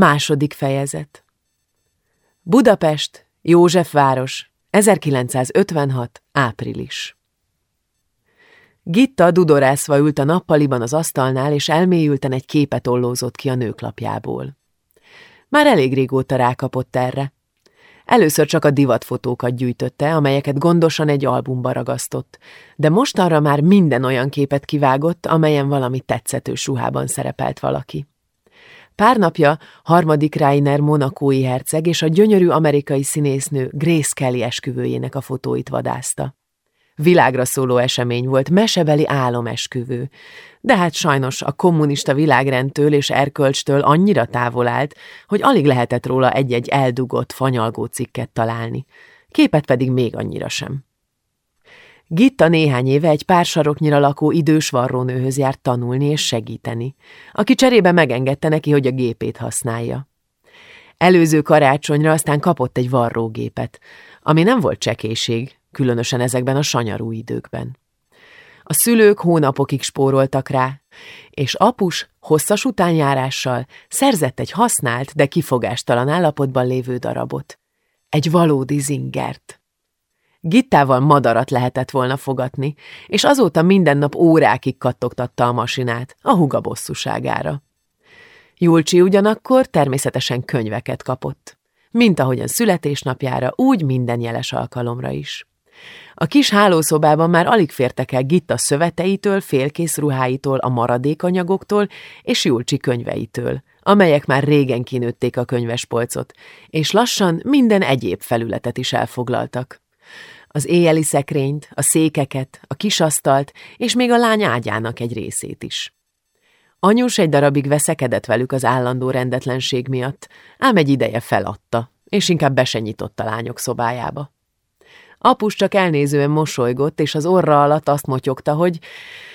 Második fejezet Budapest, Józsefváros, 1956. április Gitta dudorászva ült a nappaliban az asztalnál, és elmélyülten egy képet ollózott ki a nőklapjából. Már elég régóta rákapott erre. Először csak a divatfotókat gyűjtötte, amelyeket gondosan egy albumba ragasztott, de mostanra már minden olyan képet kivágott, amelyen valami tetszetős ruhában szerepelt valaki. Pár napja harmadik Rainer monakói herceg és a gyönyörű amerikai színésznő Grace Kelly esküvőjének a fotóit vadázta. Világra szóló esemény volt, mesebeli álomesküvő. De hát sajnos a kommunista világrendtől és erkölcstől annyira távol állt, hogy alig lehetett róla egy-egy eldugott, fanyalgó cikket találni. Képet pedig még annyira sem. Gitta néhány éve egy pár saroknyira lakó idős varrónőhöz járt tanulni és segíteni, aki cserébe megengedte neki, hogy a gépét használja. Előző karácsonyra aztán kapott egy varrógépet, ami nem volt csekéség, különösen ezekben a sanyarú időkben. A szülők hónapokig spóroltak rá, és apus hosszas utánjárással szerzett egy használt, de kifogástalan állapotban lévő darabot. Egy valódi zingert. Gittával madarat lehetett volna fogatni, és azóta minden nap órákig kattogtatta a masinát, a huga bosszúságára. Julcsi ugyanakkor természetesen könyveket kapott, mint ahogyan születésnapjára, úgy minden jeles alkalomra is. A kis hálószobában már alig fértek el Gitta szöveteitől, félkész ruháitól, a maradékanyagoktól és Julcsi könyveitől, amelyek már régen kinőtték a könyvespolcot, és lassan minden egyéb felületet is elfoglaltak az éjjeli szekrényt, a székeket, a kisasztalt, és még a lány ágyának egy részét is. Anyus egy darabig veszekedett velük az állandó rendetlenség miatt, ám egy ideje feladta, és inkább besenyított a lányok szobájába. Apus csak elnézően mosolygott, és az orra alatt azt motyogta, hogy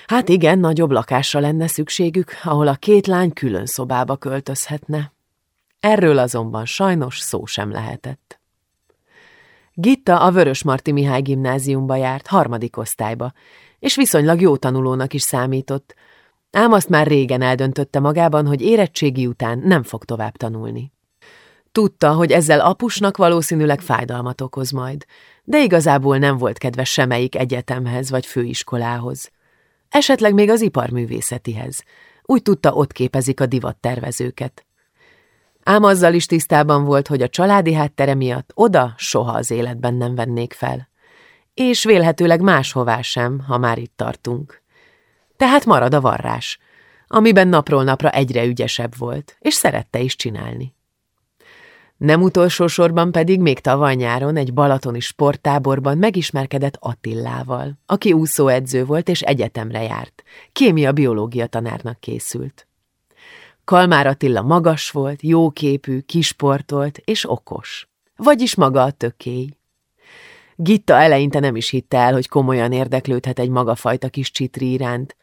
hát igen, nagyobb lakásra lenne szükségük, ahol a két lány külön szobába költözhetne. Erről azonban sajnos szó sem lehetett. Gitta a Vörös Marti Mihály gimnáziumba járt, harmadik osztályba, és viszonylag jó tanulónak is számított, ám azt már régen eldöntötte magában, hogy érettségi után nem fog tovább tanulni. Tudta, hogy ezzel apusnak valószínűleg fájdalmat okoz majd, de igazából nem volt kedves semmelyik egyetemhez vagy főiskolához. Esetleg még az iparművészetihez. Úgy tudta, ott képezik a divattervezőket. Ám azzal is tisztában volt, hogy a családi háttere miatt oda soha az életben nem vennék fel. És vélhetőleg máshová sem, ha már itt tartunk. Tehát marad a varrás, amiben napról napra egyre ügyesebb volt, és szerette is csinálni. Nem utolsó sorban pedig még tavaly nyáron egy balatoni sporttáborban megismerkedett Attillával, aki úszóedző volt és egyetemre járt, kémia-biológia tanárnak készült. Kalmár Attila magas volt, jóképű, kisportolt és okos. Vagyis maga a tökély. Gitta eleinte nem is hitte el, hogy komolyan érdeklődhet egy magafajta kis csitri iránt,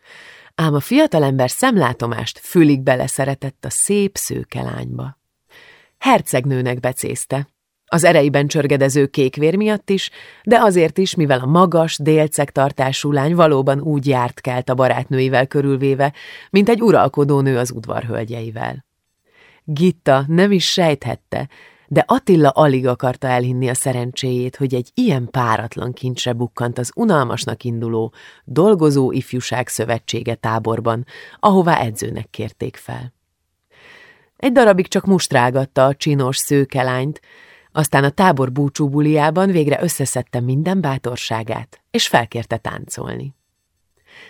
ám a fiatalember szemlátomást fülig beleszeretett a szép szőke lányba. Hercegnőnek becézte, az ereiben csörgedező kékvér miatt is, de azért is, mivel a magas, délceg lány valóban úgy járt kelt a barátnőivel körülvéve, mint egy uralkodó nő az udvarhölgyeivel. Gitta nem is sejthette, de Attila alig akarta elhinni a szerencséjét, hogy egy ilyen páratlan kincsre bukkant az unalmasnak induló Dolgozó Ifjúság Szövetsége táborban, ahová edzőnek kérték fel. Egy darabig csak mustrágatta a csinos szőkelányt, aztán a tábor búcsú buliában végre összeszedte minden bátorságát, és felkérte táncolni.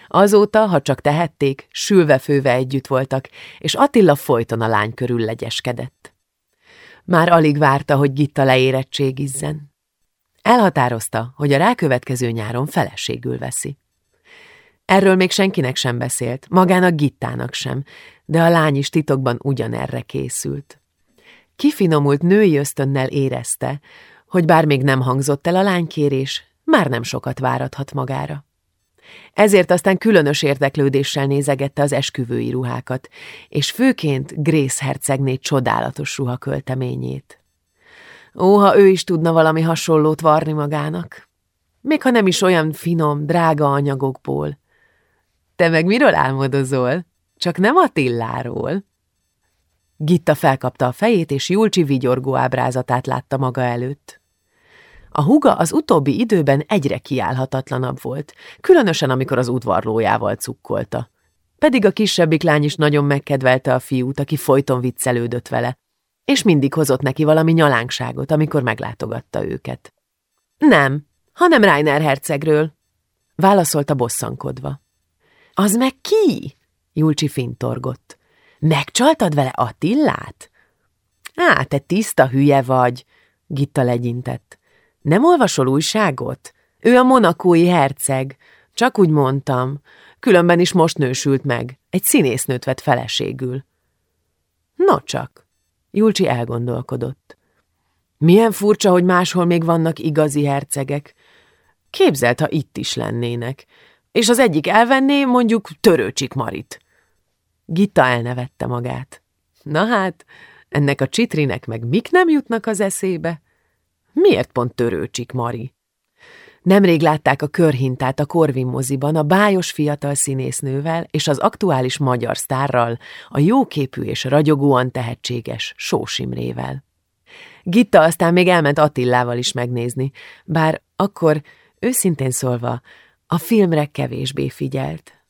Azóta, ha csak tehették, sülve-főve együtt voltak, és Attila folyton a lány körül legyeskedett. Már alig várta, hogy Gitta leérettségizzen. Elhatározta, hogy a rákövetkező nyáron feleségül veszi. Erről még senkinek sem beszélt, magának Gittának sem, de a lány is titokban ugyanerre készült. Kifinomult női ösztönnel érezte, hogy bár még nem hangzott el a lánykérés, már nem sokat várathat magára. Ezért aztán különös érdeklődéssel nézegette az esküvői ruhákat, és főként Grace hercegné csodálatos ruhakölteményét. Ó, ha ő is tudna valami hasonlót varni magának. Még ha nem is olyan finom, drága anyagokból. Te meg miről álmodozol? Csak nem Attiláról? Gitta felkapta a fejét, és Julcsi vigyorgó ábrázatát látta maga előtt. A huga az utóbbi időben egyre kiállhatatlanabb volt, különösen amikor az udvarlójával cukkolta. Pedig a kisebbik lány is nagyon megkedvelte a fiút, aki folyton viccelődött vele, és mindig hozott neki valami nyalánkságot, amikor meglátogatta őket. Nem, hanem Reiner hercegről, válaszolta bosszankodva. Az meg ki? Julcsi fintorgott. Megcsaltad vele Attillát? Á, te tiszta hülye vagy, Gitta legyintett. Nem olvasol újságot? Ő a monakói herceg. Csak úgy mondtam. Különben is most nősült meg. Egy színésznőt vett feleségül. No csak. Julcsi elgondolkodott. Milyen furcsa, hogy máshol még vannak igazi hercegek. Képzelt, ha itt is lennének. És az egyik elvenné mondjuk Törőcsik Marit. Gitta elnevette magát. Na hát, ennek a csitrinek meg mik nem jutnak az eszébe? Miért pont Törőcsik Mari? Nemrég látták a körhintát a Korvin moziban a bájos fiatal színésznővel és az aktuális magyar sztárral, a jóképű és ragyogóan tehetséges Sósimrével. Gitta aztán még elment Attillával is megnézni, bár akkor, őszintén szólva, a filmre kevésbé figyelt.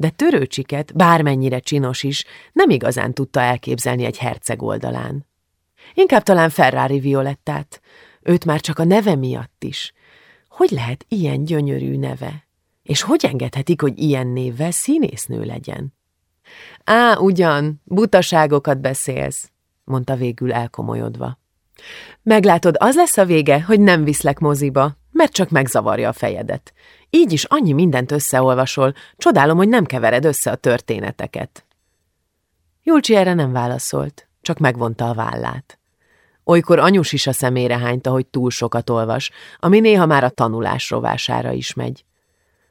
De törőcsiket, bármennyire csinos is, nem igazán tudta elképzelni egy herceg oldalán. Inkább talán Ferrari Violettát, őt már csak a neve miatt is. Hogy lehet ilyen gyönyörű neve? És hogy engedhetik, hogy ilyen névvel színésznő legyen? Á, ugyan, butaságokat beszélsz, mondta végül elkomolyodva. Meglátod, az lesz a vége, hogy nem viszlek moziba, mert csak megzavarja a fejedet. Így is annyi mindent összeolvasol, csodálom, hogy nem kevered össze a történeteket. Julcsi erre nem válaszolt, csak megvonta a vállát. Olykor anyus is a szemére hányta, hogy túl sokat olvas, ami néha már a tanulás rovására is megy.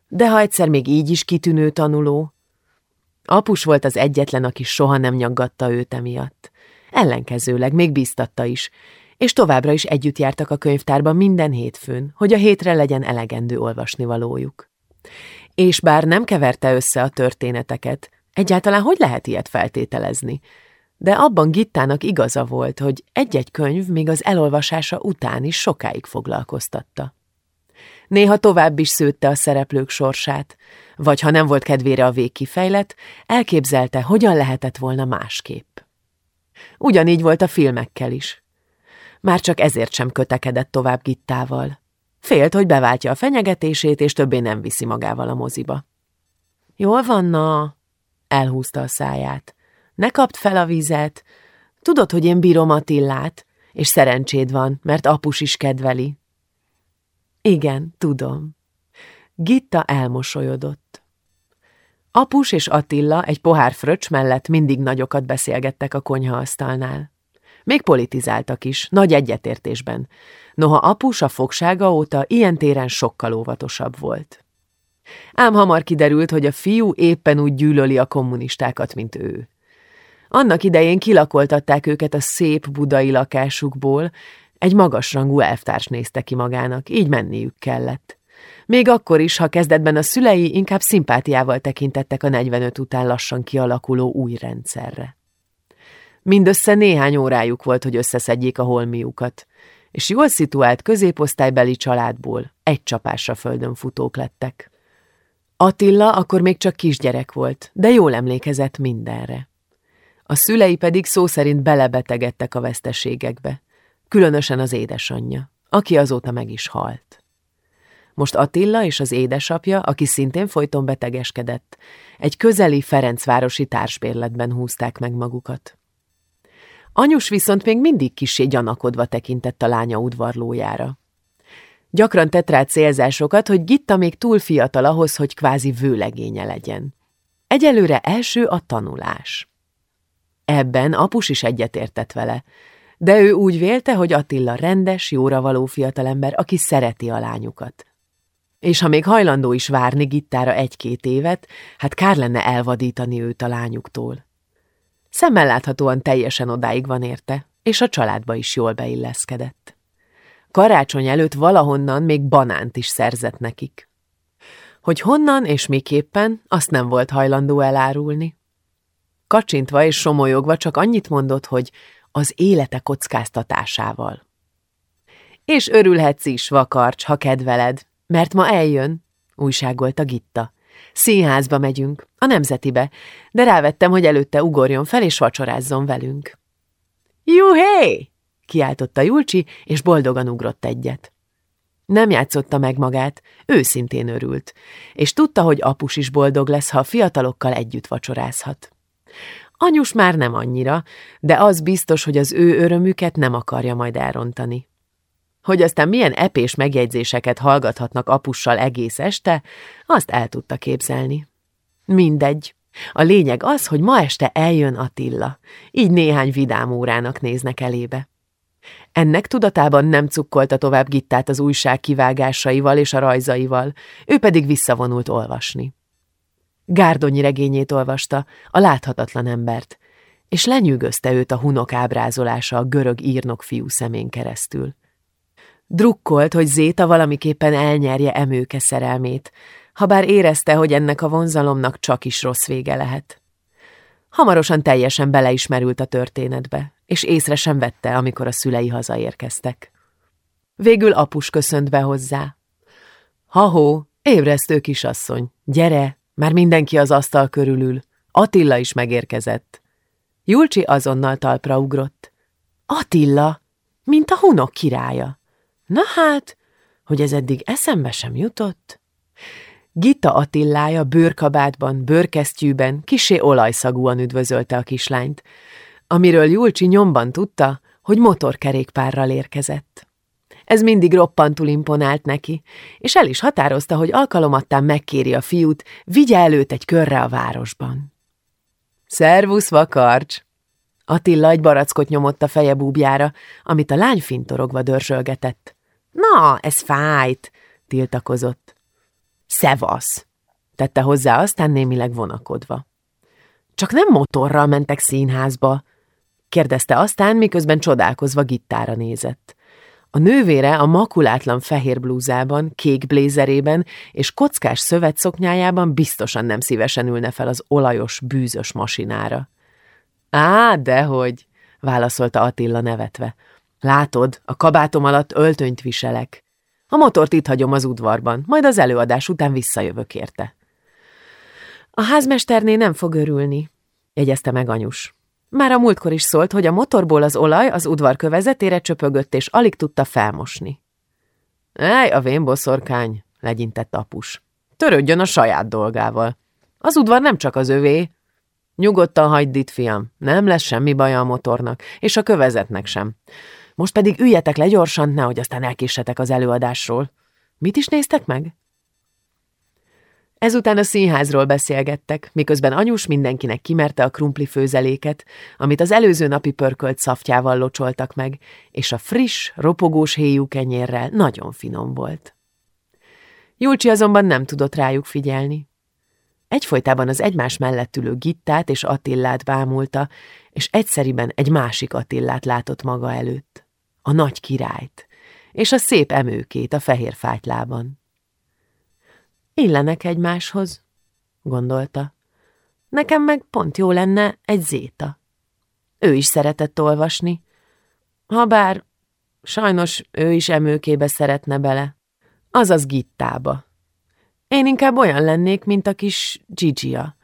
De ha egyszer még így is kitűnő tanuló... Apus volt az egyetlen, aki soha nem nyaggatta őt emiatt. Ellenkezőleg még bíztatta is, és továbbra is együtt jártak a könyvtárban minden hétfőn, hogy a hétre legyen elegendő olvasnivalójuk. És bár nem keverte össze a történeteket, egyáltalán hogy lehet ilyet feltételezni? De abban Gittának igaza volt, hogy egy-egy könyv még az elolvasása után is sokáig foglalkoztatta. Néha tovább is szőtte a szereplők sorsát, vagy ha nem volt kedvére a végkifejlet, elképzelte, hogyan lehetett volna másképp. Ugyanígy volt a filmekkel is. Már csak ezért sem kötekedett tovább Gittával. Félt, hogy beváltja a fenyegetését, és többé nem viszi magával a moziba. Jól van, na, elhúzta a száját. Ne kapd fel a vizet. Tudod, hogy én bírom Attillát, és szerencséd van, mert apus is kedveli. Igen, tudom. Gitta elmosolyodott. Apus és Attila egy pohár fröccs mellett mindig nagyokat beszélgettek a konyhaasztalnál. Még politizáltak is, nagy egyetértésben. Noha apus a fogsága óta ilyen téren sokkal óvatosabb volt. Ám hamar kiderült, hogy a fiú éppen úgy gyűlöli a kommunistákat, mint ő. Annak idején kilakoltatták őket a szép budai lakásukból, egy magasrangú elvtárs nézte ki magának, így menniük kellett. Még akkor is, ha kezdetben a szülei inkább szimpátiával tekintettek a 45 után lassan kialakuló új rendszerre. Mindössze néhány órájuk volt, hogy összeszedjék a holmiukat, és jól szituált középosztálybeli családból egy csapásra földön futók lettek. Attila akkor még csak kisgyerek volt, de jól emlékezett mindenre. A szülei pedig szó szerint belebetegedtek a veszteségekbe, különösen az édesanyja, aki azóta meg is halt. Most Attila és az édesapja, aki szintén folyton betegeskedett, egy közeli Ferencvárosi társbérletben húzták meg magukat. Anyus viszont még mindig kisé gyanakodva tekintett a lánya udvarlójára. Gyakran tett rá célzásokat, hogy Gitta még túl fiatal ahhoz, hogy kvázi vőlegénye legyen. Egyelőre első a tanulás. Ebben apus is egyetértett vele, de ő úgy vélte, hogy Attila rendes, jóra való fiatalember, aki szereti a lányukat. És ha még hajlandó is várni Gittára egy-két évet, hát kár lenne elvadítani őt a lányuktól. Szemmel láthatóan teljesen odáig van érte, és a családba is jól beilleszkedett. Karácsony előtt valahonnan még banánt is szerzett nekik. Hogy honnan és miképpen, azt nem volt hajlandó elárulni. kacsintva és somolyogva csak annyit mondott, hogy az élete kockáztatásával. És örülhetsz is, vakarcs, ha kedveled, mert ma eljön, újságolta Gitta. Színházba megyünk, a nemzetibe, de rávettem, hogy előtte ugorjon fel és vacsorázzon velünk. Juhé! kiáltotta Julcsi, és boldogan ugrott egyet. Nem játszotta meg magát, őszintén örült, és tudta, hogy apus is boldog lesz, ha a fiatalokkal együtt vacsorázhat. Anyus már nem annyira, de az biztos, hogy az ő örömüket nem akarja majd elrontani. Hogy aztán milyen epés megjegyzéseket hallgathatnak apussal egész este, azt el tudta képzelni. Mindegy. A lényeg az, hogy ma este eljön Attila, így néhány vidám órának néznek elébe. Ennek tudatában nem cukkolta tovább Gittát az újság kivágásaival és a rajzaival, ő pedig visszavonult olvasni. Gárdonyi regényét olvasta, a láthatatlan embert, és lenyűgözte őt a hunok ábrázolása a görög írnok fiú szemén keresztül. Drukkolt, hogy Zéta valamiképpen elnyerje emőke szerelmét, habár érezte, hogy ennek a vonzalomnak csak is rossz vége lehet. Hamarosan teljesen beleismerült a történetbe, és észre sem vette, amikor a szülei hazaérkeztek. Végül apus köszönt be hozzá. Ha-hó, ébresztő kisasszony, gyere, már mindenki az asztal körülül. Attila is megérkezett. Julcsi azonnal talpra ugrott. Attila, mint a hunok királya. Na hát, hogy ez eddig eszembe sem jutott? Gita Attillája bőrkabátban, bőrkesztyűben, kisé olajszagúan üdvözölte a kislányt, amiről Julcsi nyomban tudta, hogy motorkerékpárral érkezett. Ez mindig roppantul imponált neki, és el is határozta, hogy alkalomattán megkéri a fiút, vigye előtt egy körre a városban. Szervusz, vakarcs! Attila egy barackot nyomott a feje búbjára, amit a lány fintorogva dörzsölgetett. Na, ez fájt, tiltakozott. Szevasz, tette hozzá aztán némileg vonakodva. Csak nem motorral mentek színházba, kérdezte aztán, miközben csodálkozva gittára nézett. A nővére a makulátlan fehér blúzában, kék blézerében és kockás szövetszoknyájában biztosan nem szívesen ülne fel az olajos, bűzös masinára. Á, dehogy, válaszolta Attila nevetve. Látod, a kabátom alatt öltönyt viselek. A motort itt hagyom az udvarban, majd az előadás után visszajövök érte. A házmesterné nem fog örülni, jegyezte meg anyus. Már a múltkor is szólt, hogy a motorból az olaj az udvar kövezetére csöpögött, és alig tudta felmosni. Ej, a vén boszorkány, legyintett apus. Törődjön a saját dolgával. Az udvar nem csak az övé. Nyugodtan hagyd itt, fiam, nem lesz semmi baja a motornak, és a kövezetnek sem. Most pedig üljetek le gyorsan, nehogy aztán elkéssetek az előadásról. Mit is néztek meg? Ezután a színházról beszélgettek, miközben anyus mindenkinek kimerte a krumpli főzeléket, amit az előző napi pörkölt szaftjával locsoltak meg, és a friss, ropogós héjú kenyérrel nagyon finom volt. Julcsi azonban nem tudott rájuk figyelni. Egyfolytában az egymás mellett ülő Gittát és Attillát bámulta, és egyszeriben egy másik Attillát látott maga előtt a nagy királyt, és a szép emőkét a fehér fátylában. Illenek egymáshoz, gondolta. Nekem meg pont jó lenne egy zéta. Ő is szeretett olvasni, habár sajnos ő is emőkébe szeretne bele, azaz gittába. Én inkább olyan lennék, mint a kis Gigia.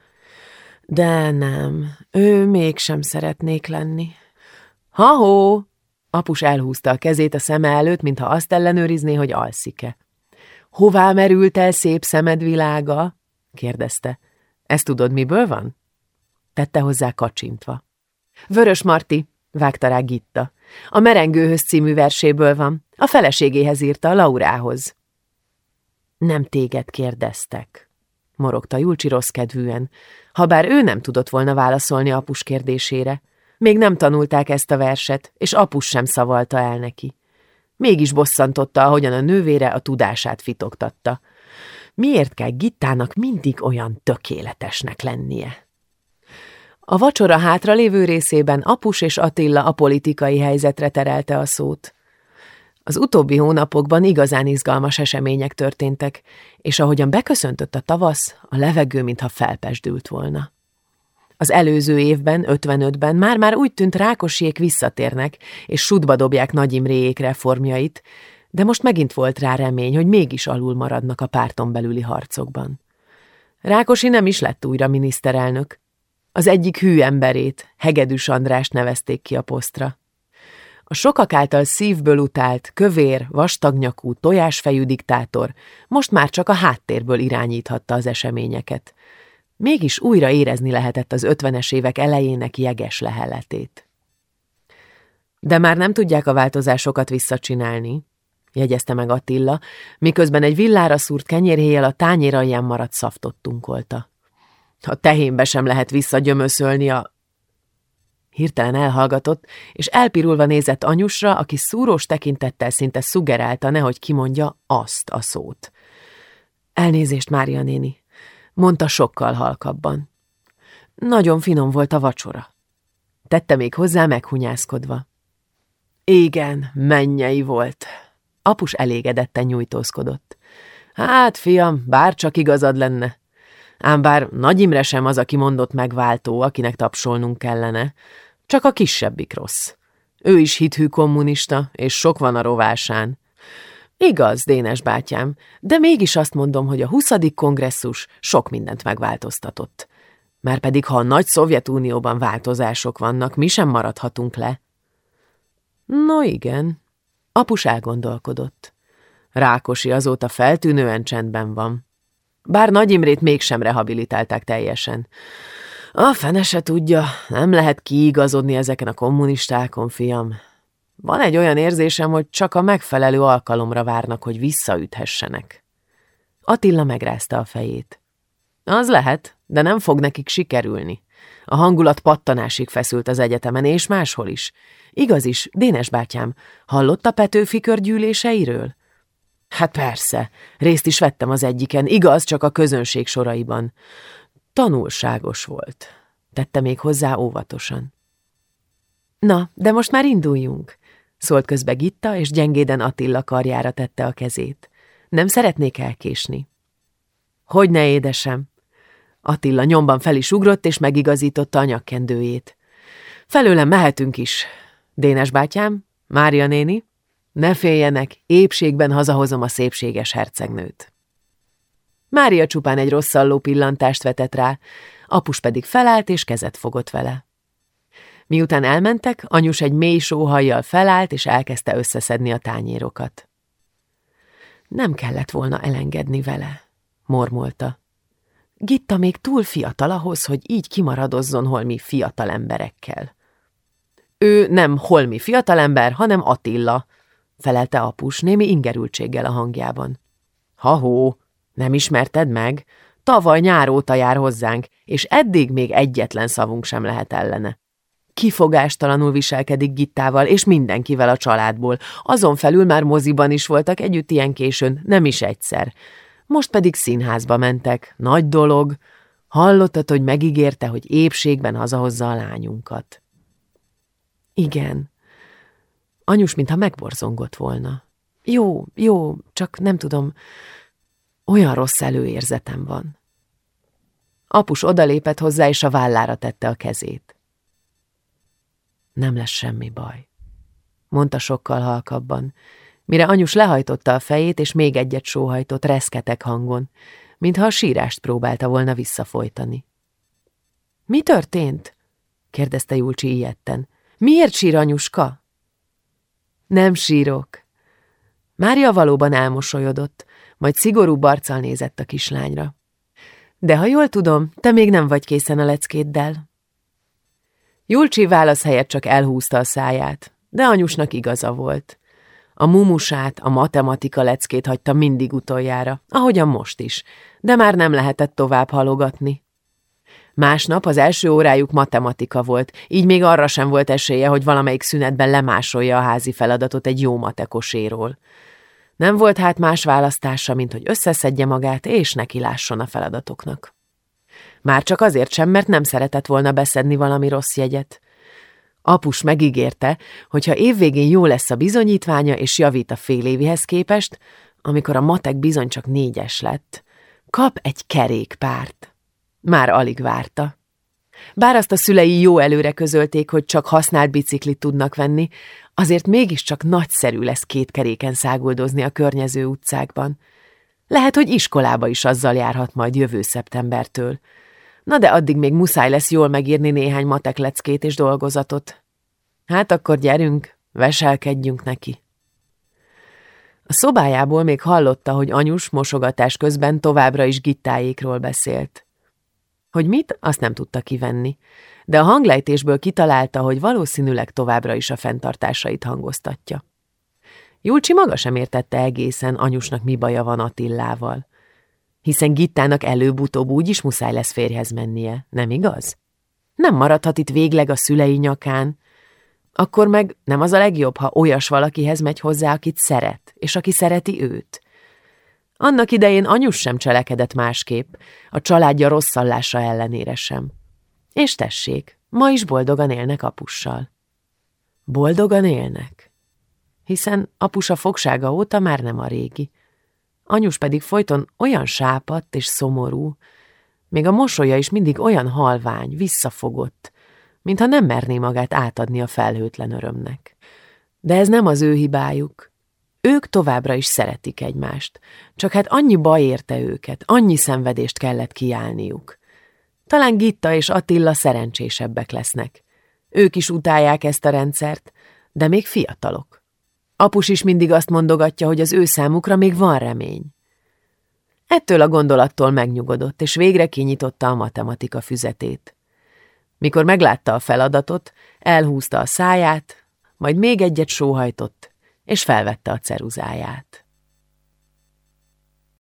De nem, ő mégsem szeretnék lenni. Ha-hó, Apus elhúzta a kezét a szeme előtt, mintha azt ellenőrizné, hogy alszik-e. Hová merült el szép szemed világa? kérdezte. Ezt tudod, miből van? Tette hozzá kacsintva. Vörös Marti, vágta rá Gitta. A Merengőhöz című verséből van. A feleségéhez írta, a Laurához. Nem téged kérdeztek, morogta Julcsi rossz kedvűen, habár ő nem tudott volna válaszolni apus kérdésére. Még nem tanulták ezt a verset, és apus sem szavalta el neki. Mégis bosszantotta, ahogyan a nővére a tudását fitoktatta. Miért kell Gittának mindig olyan tökéletesnek lennie? A vacsora hátra lévő részében Apus és Attila a politikai helyzetre terelte a szót. Az utóbbi hónapokban igazán izgalmas események történtek, és ahogyan beköszöntött a tavasz, a levegő mintha felpesdült volna. Az előző évben, 55-ben már-már úgy tűnt Rákosiék visszatérnek, és sudba dobják Nagy Imréjék reformjait, de most megint volt rá remény, hogy mégis alul maradnak a párton belüli harcokban. Rákosi nem is lett újra miniszterelnök. Az egyik hű emberét, Hegedűs Andrást nevezték ki a posztra. A sokak által szívből utált, kövér, vastagnyakú, tojásfejű diktátor most már csak a háttérből irányíthatta az eseményeket. Mégis újra érezni lehetett az ötvenes évek elejének jeges leheletét. De már nem tudják a változásokat visszacsinálni, jegyezte meg Attila, miközben egy villára szúrt kenyérhéjjel a tányér alján maradt szaftot tunkolta. A tehénbe sem lehet visszagyömöszölni a... Hirtelen elhallgatott, és elpirulva nézett anyusra, aki szúrós tekintettel szinte szugerálta, nehogy kimondja azt a szót. Elnézést, Mária néni, mondta sokkal halkabban. Nagyon finom volt a vacsora. Tette még hozzá meghunyászkodva. Igen, mennyei volt. Apus elégedetten nyújtózkodott. Hát, fiam, bár csak igazad lenne. Ám bár Nagy Imre sem az, aki mondott megváltó, akinek tapsolnunk kellene. Csak a kisebbik rossz. Ő is hithű kommunista, és sok van a rovásán. Igaz, Dénes bátyám, de mégis azt mondom, hogy a 20. kongresszus sok mindent megváltoztatott. Márpedig, ha a nagy Szovjetunióban változások vannak, mi sem maradhatunk le. No igen, apus elgondolkodott. Rákosi azóta feltűnően csendben van. Bár Nagy Imrét mégsem rehabilitálták teljesen. A fene se tudja, nem lehet kiigazodni ezeken a kommunistákon, fiam. Van egy olyan érzésem, hogy csak a megfelelő alkalomra várnak, hogy visszaüthessenek. Attila megrázta a fejét. Az lehet, de nem fog nekik sikerülni. A hangulat pattanásig feszült az egyetemen, és máshol is. Igaz is, Dénes bátyám, hallott a Petőfi körgyűléseiről? Hát persze, részt is vettem az egyiken, igaz, csak a közönség soraiban. Tanulságos volt, tette még hozzá óvatosan. Na, de most már induljunk, szólt közbe Gitta, és gyengéden Attila karjára tette a kezét. Nem szeretnék elkésni. Hogy ne édesem? Attila nyomban fel is ugrott, és megigazította a nyakkendőjét. Felőlem mehetünk is. Dénes bátyám, Mária néni, ne féljenek, épségben hazahozom a szépséges hercegnőt. Mária csupán egy rosszalló pillantást vetett rá, apus pedig felállt és kezet fogott vele. Miután elmentek, anyus egy mély sóhajjal felállt, és elkezdte összeszedni a tányérokat. Nem kellett volna elengedni vele, mormolta. Gitta még túl fiatal ahhoz, hogy így kimaradozzon holmi fiatal emberekkel. Ő nem holmi fiatalember, hanem Attila, felelte apus némi ingerültséggel a hangjában. Ha-hó, nem ismerted meg? Tavaly nyár óta jár hozzánk, és eddig még egyetlen szavunk sem lehet ellene. Kifogástalanul viselkedik Gittával, és mindenkivel a családból. Azon felül már moziban is voltak együtt ilyen későn, nem is egyszer. Most pedig színházba mentek. Nagy dolog. Hallottad, hogy megígérte, hogy épségben hazahozza a lányunkat. Igen. Anyus, mintha megborzongott volna. Jó, jó, csak nem tudom, olyan rossz előérzetem van. Apus odalépett hozzá, és a vállára tette a kezét. Nem lesz semmi baj, mondta sokkal halkabban, mire anyus lehajtotta a fejét, és még egyet sóhajtott reszketek hangon, mintha a sírást próbálta volna visszafolytani. Mi történt? kérdezte Julcsi ilyetten. Miért sír anyuska? Nem sírok. Mária valóban elmosolyodott, majd szigorú barccal nézett a kislányra. De ha jól tudom, te még nem vagy készen a leckéddel. Julcsi válasz helyett csak elhúzta a száját, de anyusnak igaza volt. A mumusát, a matematika leckét hagyta mindig utoljára, ahogyan most is, de már nem lehetett tovább halogatni. Másnap az első órájuk matematika volt, így még arra sem volt esélye, hogy valamelyik szünetben lemásolja a házi feladatot egy jó matekoséról. Nem volt hát más választása, mint hogy összeszedje magát, és neki lásson a feladatoknak. Már csak azért sem, mert nem szeretett volna beszedni valami rossz jegyet. Apus megígérte, hogy ha évvégén jó lesz a bizonyítványa és javít a fél évihez képest, amikor a matek bizony csak négyes lett, kap egy kerékpárt. Már alig várta. Bár azt a szülei jó előre közölték, hogy csak használt biciklit tudnak venni, azért mégiscsak nagyszerű lesz két keréken száguldozni a környező utcákban. Lehet, hogy iskolába is azzal járhat majd jövő szeptembertől. Na de addig még muszáj lesz jól megírni néhány matekleckét és dolgozatot. Hát akkor gyerünk, veselkedjünk neki. A szobájából még hallotta, hogy anyus mosogatás közben továbbra is gittáékról beszélt. Hogy mit, azt nem tudta kivenni, de a hanglejtésből kitalálta, hogy valószínűleg továbbra is a fenntartásait hangoztatja. Julcsi maga sem értette egészen, anyusnak mi baja van Attillával. Hiszen Gittának előbb-utóbb úgy is muszáj lesz férjhez mennie, nem igaz? Nem maradhat itt végleg a szülei nyakán, akkor meg nem az a legjobb, ha olyas valakihez megy hozzá, akit szeret, és aki szereti őt. Annak idején anyus sem cselekedett másképp, a családja rosszallása ellenére sem. És tessék, ma is boldogan élnek apussal. Boldogan élnek? Hiszen apusa fogsága óta már nem a régi. Anyus pedig folyton olyan sápadt és szomorú, még a mosolya is mindig olyan halvány, visszafogott, mintha nem merné magát átadni a felhőtlen örömnek. De ez nem az ő hibájuk. Ők továbbra is szeretik egymást, csak hát annyi baj érte őket, annyi szenvedést kellett kiállniuk. Talán Gitta és Attila szerencsésebbek lesznek. Ők is utálják ezt a rendszert, de még fiatalok. Apus is mindig azt mondogatja, hogy az ő számukra még van remény. Ettől a gondolattól megnyugodott, és végre kinyitotta a matematika füzetét. Mikor meglátta a feladatot, elhúzta a száját, majd még egyet sóhajtott, és felvette a ceruzáját.